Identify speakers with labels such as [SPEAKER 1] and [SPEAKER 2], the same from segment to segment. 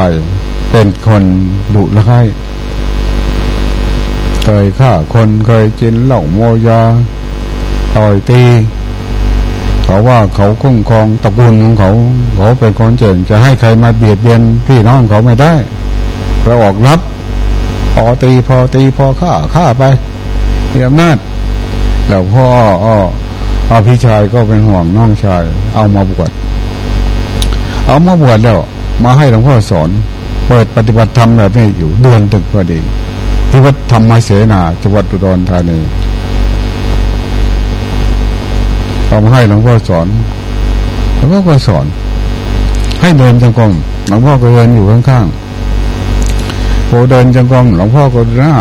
[SPEAKER 1] ายเป็นคนดุร้ายเคยฆ่าคนเคยกินเหล้าโมยาต่อยตีเขาว่าเขาคุ้มครองตระกูลของเขา เขาเป็นคนเจ๋งจะให้ใครมาเบียดเบียนพี่น้องเขาไม่ได้เราออกรับ พอตีพอตีพอฆ่าฆ่าไปมีอำนาจแล้วพ่ออ้อพี่ชายก็เป็นห่วงน้องชาย เอามาบวชเอามาบวชแล้ว มาให้หลวงพ่อสอน เปิดปฏิบัติธรรมแบบนี้อยู่เดือนตึกพอดีที่วัดธรรมเสนาจังหวัดอุดรธานีเอามาให้หลวงพ่อสอนหลวงพ่อก็สอน ให้เดินจงกรมหลวงพ่อก็เดินอยู่ข้างๆโอเดินจงกรมหลวงพ่อก็หน้า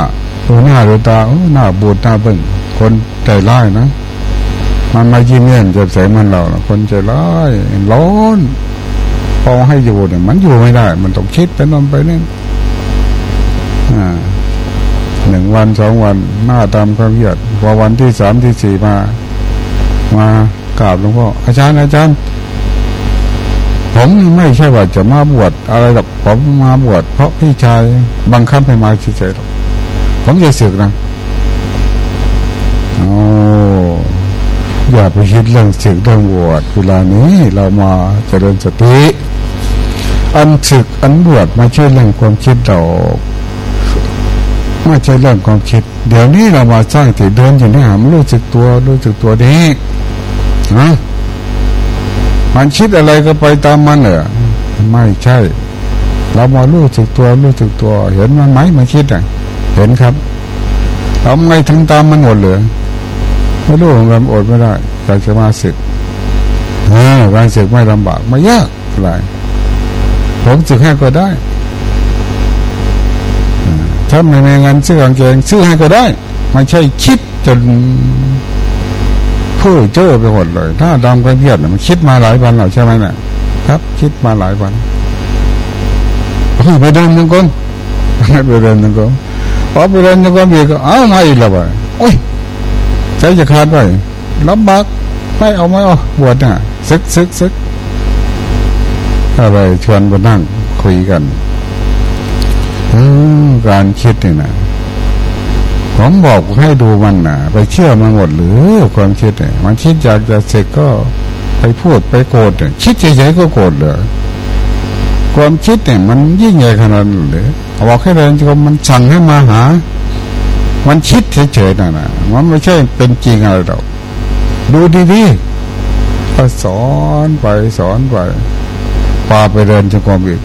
[SPEAKER 1] ดูหน้าดูตาหน้าบูดหน้าเบิ่งคนใจร้ายนะ มันมายิ้มเย็นจะใส่มันเราคนใจร้ายร้อน พอให้อยู่เนี่ย มันอยู่ไม่ได้ มันต้องคิดไปนอนไปนี่อ่าหนึ่งวันสองวันหน้าตามความเยียดพอวันที่สามที่สี่มา มากราบหลวงพ่ออาจารย์อาจารย์ ผมไม่ใช่ว่าจะมาบวชอะไรหรอกผมมาบวชเพราะพี่ชายบังคับให้มาเฉยๆหรอกผมจะสึกนะโอ้อย่าไปคิดเรื่องสึกเรื่องบวชเวลานี้เรามาเจริญสติ อันสึกอันบวชมาใช่เรื่องความคิดดอกไม่ใช่เรื่องความคิด เดี๋ยวนี้เรามาสร้างติเดินอยู่นี่หามรู้สึกตัวรู้สึกตัวนี้ฮะมันคิดอะไรก็ไปตามมันเหรอไม่ใช่ เรามารู้สึกตัวรู้สึกตัว เห็นมันไหมมันคิดอะ เห็นครับเราไม่ทำตามมันหมดเลยไม่รู้ของเราอดไม่ได้แต่จะมาสึกเออการสึกไม่ลำบากไม่ยากอะไร ผมสึกให้ก็ได้ถ้าไม่มีเงินซื้อกางเกงซื้อให้ก็ได้ ไม่ใช่คิดจนผู้เจอไปหมดเลย ถ้าดำกันเพียรมันคิดมาหลายวันแล้วใช่ไหมเนี่ยครับ คิดมาหลายวันไปเดินยังกงไปเดินยังกงพอไปเดินยังกงมีก็อ้าวมาอีกแล้วไปโอ้ยใจจะขาดไปลำบากไม่เอาไม่เอาบวชน่ะซึกซึกซึก อะไรชวนมานั่งคุยกันการคิดนี่นะผมบอกให้ดูมันนะไปเชื่อมันหมดหรือความคิดเนี่ยมันคิดอยากจะเสกก็ไปพูดไปโกรธนี่คิดเฉยๆก็โกรธเลยความคิดเนี่ยมันยิ่งใหญ่ขนาดนั้นเลยบอกให้เรียนจมมันสั่งให้มาหา มันคิดเฉยๆน่ะนะมันไม่ใช่เป็นจริงอะไรหรอกดูดีๆก็สอนไปสอนไป พาไปเดินจงกรมอีก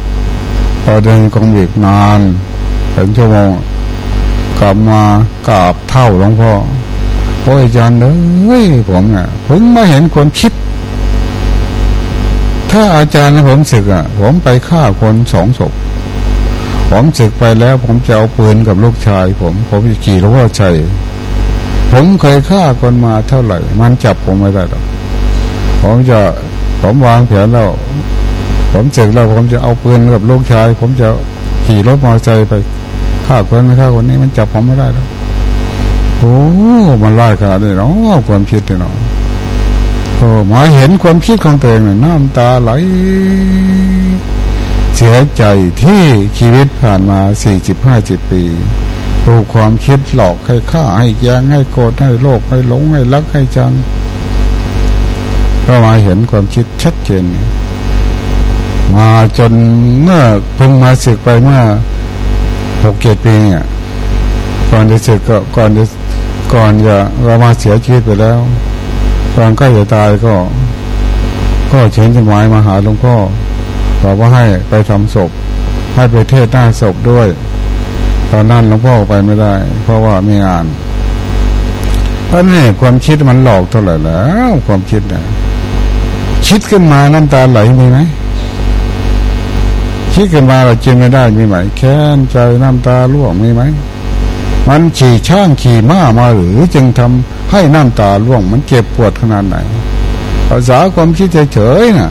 [SPEAKER 1] พอเดินกองบีกนานเป็นชั่วโมงกลับมากราบเท่าหลวงพ่อพออาจารย์เอ้ยผมเนี่ยเพิ่งมาเห็นคนคิด ถ้าอาจารย์ผมศึกอะ ผมไปฆ่าคนสองศพผมศึกไปแล้ว ผมจะเอาปืนกับลูกชาย ผม ผมจะขี่หลวงพ่อชัยผมเคยฆ่าคนมาเท่าไหร่ มันจับผมไม่ได้หรอกผมจะผมวางแผนแล้ว ผมเสร็จแล้วผมจะเอาปืนกับลูกชาย ผมจะขี่รถมอเตอร์ไซค์ไปฆ่าคนไม่ฆ่าคนนี้มันจับผมไม่ได้แล้วโอ้มันไล่ขนาดนี้เนาะความคิดเนาะโอ้มาเห็นความคิดของตัวเองน้ำตาไหล เสียใจที่ชีวิตผ่านมาสี่สิบห้าสิบปีถูกความคิดหลอกให้ฆ่าให้แยงให้โกรธให้โลภให้หลงให้รักให้จังก็มาเห็นความคิดชัดเจน มาจนเมื่อเพิ่งมาศึกไปเมื่อหกเจ็ดปีเนี่ยก่อนจะศึกก็ก่อนจะก่อนจะเรามาเสียชีวิตไปแล้วตอนใกล้จะตายก็ ก็เชิญจดหมายมาหาหลวงพ่อบอกว่าให้ไปทำศพ ให้ไปเทศหน้าศพด้วย ตอนนั้นหลวงพ่อไปไม่ได้ เพราะว่ามีงานเพราะนี่ความคิดมันหลอกเท่าไหร่แล้ว ความคิดนะคิดขึ้นมาน้ำตาไหลมีไหม คิดกันมาเราจินไม่ได้มีไหม แค้นใจน้ำตาล่วงมีไหม มันขี่ช่างขี่ม้ามาหรือจึงทำให้น้ำตาล่วง มันเจ็บปวดขนาดไหนภาษาความคิดเฉยๆนะ่ะ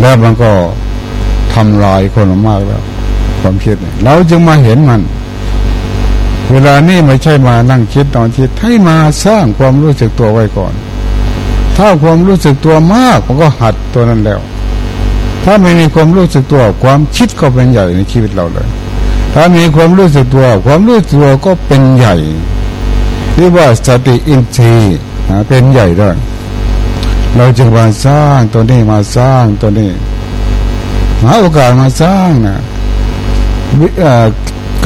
[SPEAKER 1] แล้วมันก็ทำลายคนมากแล้ว ความคิดเราจึงมาเห็นมัน เวลานี้ไม่ใช่มานั่งคิดตอนคิดให้มาสร้างความรู้สึกตัวไว้ก่อน ถ้าความรู้สึกตัวมากมันก็หัดตัวนั้นแล้ว ถ้าไม่มีความรู้สึกตัว ความคิดก็เป็นใหญ่ในชีวิตเราเลย ถ้ามีความรู้สึกตัว ความรู้สึกตัวก็เป็นใหญ่เรียกว่าสติอินทรีย์เป็นใหญ่ด้วยเราจึงมาสร้างตัวนี้มาสร้างตัวนี้หาโอกาสมาสร้างนะ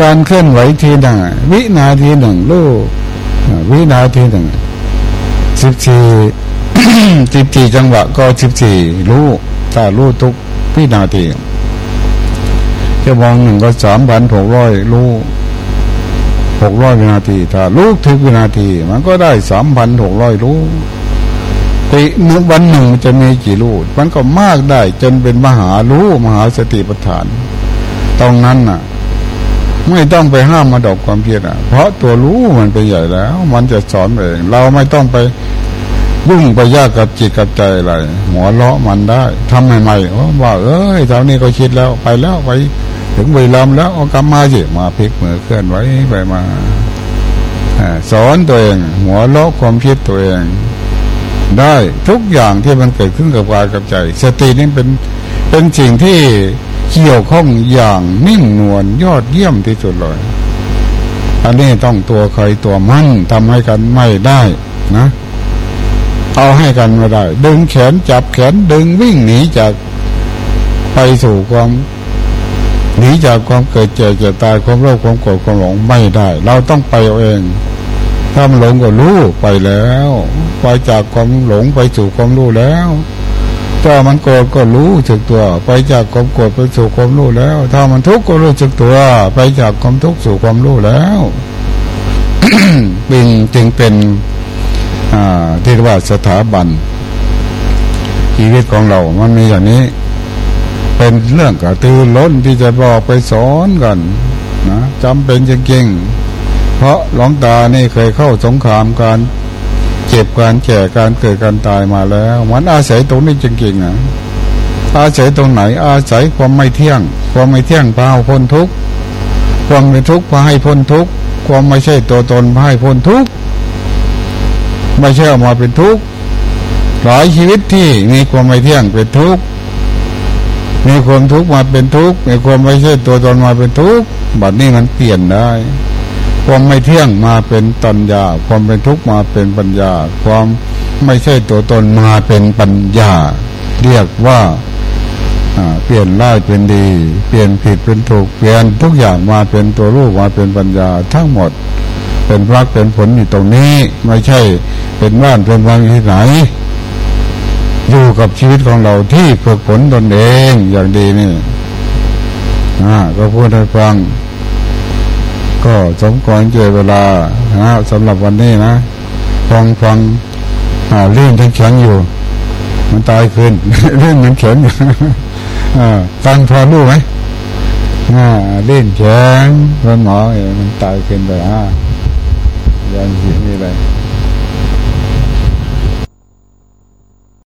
[SPEAKER 1] การเคลื่อนไหวทีหนึ่งวินาทีหนึ่งลูกวินาทีหนึ่งสิบสี่สิบสี่จังหวะก็สิบสี่รู้ถ้ารู้ทุก วินาทีจะมองหนึ่งก็สามพันหกร้อยรู้หกร้อยวินาที ถ้ารู้ทุกวินาที มันก็ได้สามพันหกร้อยรู้ปีหนึ่งวันหนึ่งจะมีกี่รู้มันก็มากได้จนเป็นมหารู้มหาสติปัฏฐาน ตรงนั้นน่ะ ไม่ต้องไปห้ามมาดอกความเพียรอะ เพราะตัวรู้มันเป็นใหญ่แล้ว มันจะสอนเองเราไม่ต้องไป ยุ่งไปยากกับจิตกับใจอะไรหัวเลาะมันได้ทำใหม่ๆว่า เอ้ยเท่านี้ก็คิดแล้วไปแล้วไป ถึงเวลาแล้วเอากลับมาสิมาพลิกมือเคลื่อนไว้ไปมาสอนตัวเองหัวเลาะความคิดตัวเอง ได้ทุกอย่างที่มันเกิดขึ้นกับกายกับใจ สตินี่เป็นเป็นสิ่งที่เกี่ยวข้องอย่างนิ่งนวลยอดเยี่ยมที่สุดเลยอันนี้ต้องตัวใครตัวมั่นทำให้กันไม่ได้นะ เอาให้กันไม่ได้ ดึงแขนจับแขนดึงวิ่งหนีจากไปสู่ความหนีจากความเกิดเจ็บเจ็บตายความโลภความโกรธความหลงไม่ได้ เราต้องไปเอาเองถ้ามันหลงก็รู้ไปแล้วไปจากความหลงไปสู่ความรู้แล้วถ้ามันโกรธก็รู้สึกตัว ไปจากความโกรธไปสู่ความรู้แล้ว ถ้ามันทุกข์ก็รู้สึกตัว ไปจากความทุกข์สู่ความรู้แล้วเป็นจึงเป็น ที่เรียกว่าสถาบัน ชีวิตของเรา มันมีอย่างนี้ เป็นเรื่องกระตือร้นที่จะบอกไปสอนกันนะจำเป็นจริงๆเพราะหลวงตานี่เคยเข้าสงครามการเจ็บการแก่การเกิดการตายมาแล้ว มันอาศัยตรงนี้จริงๆนะอาศัยตรงไหน อาศัยความไม่เที่ยง ความไม่เที่ยงพาพ้นทุกข์ความไม่ทุกข์พาให้พ้นทุกข์ความไม่ใช่ตัวตนพาให้พ้นทุกข์ ไม่ใช่ออกมาเป็นทุกข์หลายชีวิตที่มีความไม่เที่ยงเป็นทุกข์มีความทุกข์มาเป็นทุกข์มีความไม่ใช่ตัวตนมาเป็นทุกข์บัดนี้มันเปลี่ยนได้ ความไม่เที่ยงมาเป็นตัญญา ความเป็นทุกข์มาเป็นปัญญา ความไม่ใช่ตัวตนมาเป็นปัญญา เรียกว่าเปลี่ยนร้ายเป็นดี เปลี่ยนผิดเป็นถูกเปลี่ยนทุกอย่างมาเป็นตัวรูปมาเป็นปัญญาทั้งหมด เป็นรักเป็นผลอยู่ตรงนี้ ไม่ใช่เป็นบ้านเป็นวังที่ไหน อยู่กับชีวิตของเราที่ฝึกฝนตนเองอย่างดีนี่อ่าก็พูดให้ฟัง ก็สมควรเจอเวลานะสำหรับวันนี้นะฟังฟังอ่าเลื่อนทั้งแข็งอยู่ มันตายขึ้นเลื่อนมันแข็งอยู่ฟังพอรู้ไหมอ่าเล่นแข็งคุณหมอเอมันตายขึ้นไปอ่า อย่างนี้อะไร